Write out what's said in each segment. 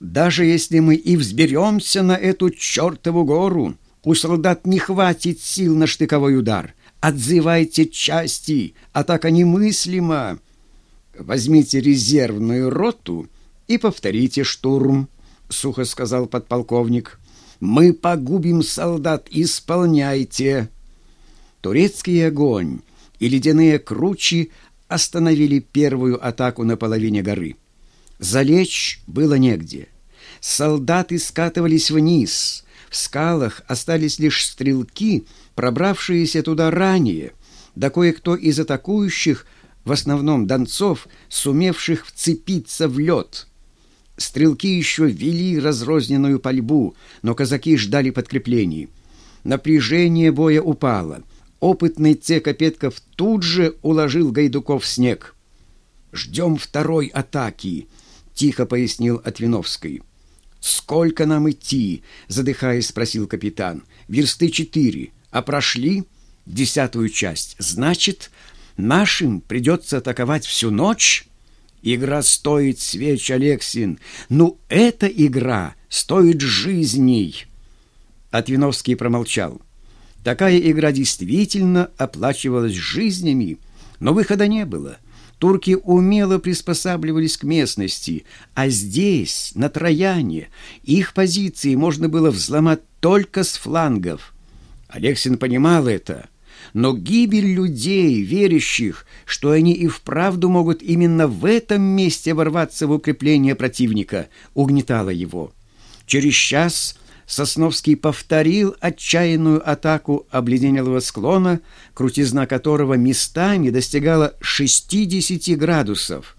Даже если мы и взберемся на эту чертову гору, у солдат не хватит сил на штыковой удар. Отзывайте части, атака немыслима. Возьмите резервную роту и повторите штурм, сухо сказал подполковник. Мы погубим солдат, исполняйте. Турецкий огонь и ледяные кручи остановили первую атаку на половине горы. Залечь было негде. Солдаты скатывались вниз. В скалах остались лишь стрелки, пробравшиеся туда ранее, да кое-кто из атакующих, в основном донцов, сумевших вцепиться в лед. Стрелки еще вели разрозненную пальбу, но казаки ждали подкреплений. Напряжение боя упало. Опытный Цека Петков тут же уложил Гайдуков в снег. «Ждем второй атаки», тихо пояснил Отвиновский. «Сколько нам идти?» — задыхаясь, спросил капитан. «Версты четыре, а прошли десятую часть. Значит, нашим придется атаковать всю ночь?» «Игра стоит свеч, Алексин. Ну, эта игра стоит жизней!» Отвиновский промолчал. Такая игра действительно оплачивалась жизнями, но выхода не было — Турки умело приспосабливались к местности, а здесь, на Трояне, их позиции можно было взломать только с флангов. Алексин понимал это, но гибель людей, верящих, что они и вправду могут именно в этом месте ворваться в укрепление противника, угнетала его. Через час Сосновский повторил отчаянную атаку обледенелого склона, крутизна которого местами достигала 60 градусов.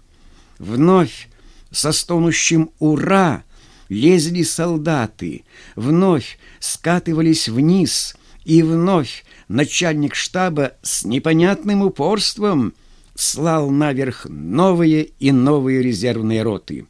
Вновь со стонущим «Ура!» лезли солдаты, вновь скатывались вниз, и вновь начальник штаба с непонятным упорством слал наверх новые и новые резервные роты.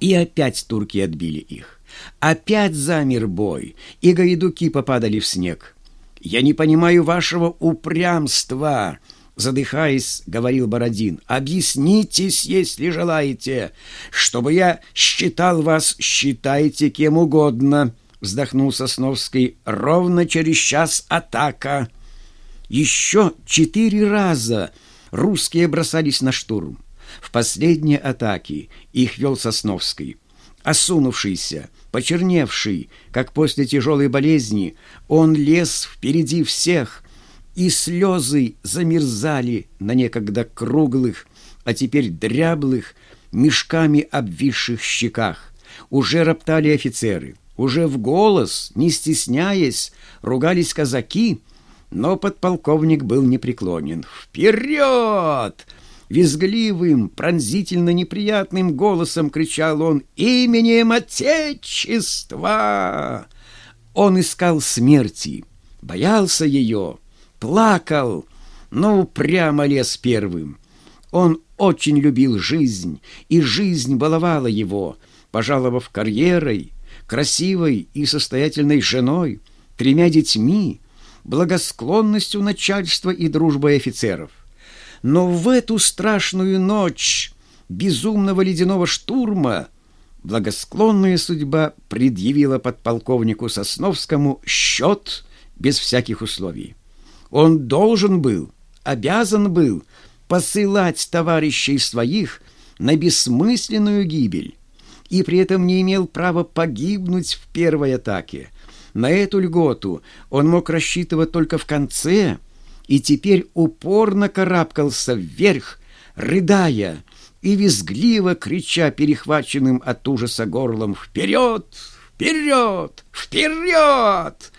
И опять турки отбили их. Опять замер бой, и гайдуки попадали в снег. «Я не понимаю вашего упрямства!» Задыхаясь, говорил Бородин. «Объяснитесь, если желаете. Чтобы я считал вас, считайте кем угодно!» Вздохнул Сосновский. «Ровно через час атака!» Еще четыре раза русские бросались на штурм. В последней атаке их вел Сосновский. Осунувшийся, Почерневший, как после тяжелой болезни, он лез впереди всех, и слезы замерзали на некогда круглых, а теперь дряблых, мешками обвисших щеках. Уже роптали офицеры, уже в голос, не стесняясь, ругались казаки, но подполковник был непреклонен. «Вперед!» Визгливым, пронзительно неприятным голосом кричал он «Именем Отечества!» Он искал смерти, боялся ее, плакал, но упрямо лез первым. Он очень любил жизнь, и жизнь баловала его, пожаловав карьерой, красивой и состоятельной женой, тремя детьми, благосклонностью начальства и дружбой офицеров. Но в эту страшную ночь безумного ледяного штурма благосклонная судьба предъявила подполковнику Сосновскому счет без всяких условий. Он должен был, обязан был посылать товарищей своих на бессмысленную гибель и при этом не имел права погибнуть в первой атаке. На эту льготу он мог рассчитывать только в конце – и теперь упорно карабкался вверх, рыдая и визгливо крича перехваченным от ужаса горлом «Вперед! Вперед! Вперед!»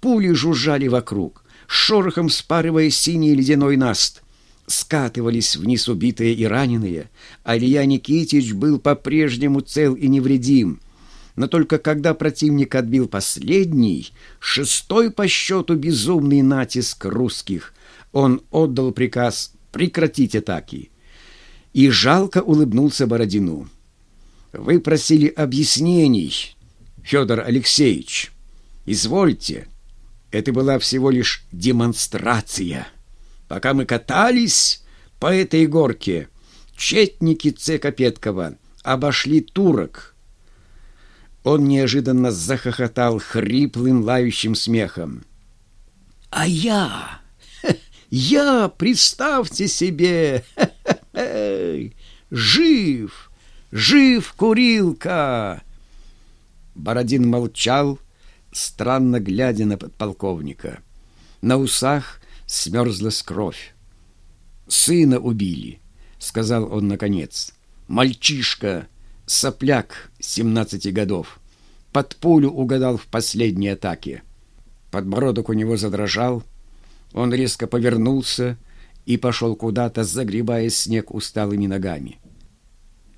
Пули жужжали вокруг, шорохом спарывая синий ледяной наст. Скатывались вниз убитые и раненые, а Илья Никитич был по-прежнему цел и невредим. Но только когда противник отбил последний, шестой по счету безумный натиск русских, он отдал приказ прекратить атаки. И жалко улыбнулся Бородину. «Вы просили объяснений, Федор Алексеевич. Извольте, это была всего лишь демонстрация. Пока мы катались по этой горке, четники Цека Петкова обошли турок, Он неожиданно захохотал хриплым лающим смехом. «А я! Я, представьте себе! Жив! Жив, курилка!» Бородин молчал, странно глядя на подполковника. На усах смерзлась кровь. «Сына убили», — сказал он наконец. «Мальчишка, сопляк, семнадцати годов. Под пулю угадал в последней атаке. Подбородок у него задрожал. Он резко повернулся и пошел куда-то, загребая снег усталыми ногами.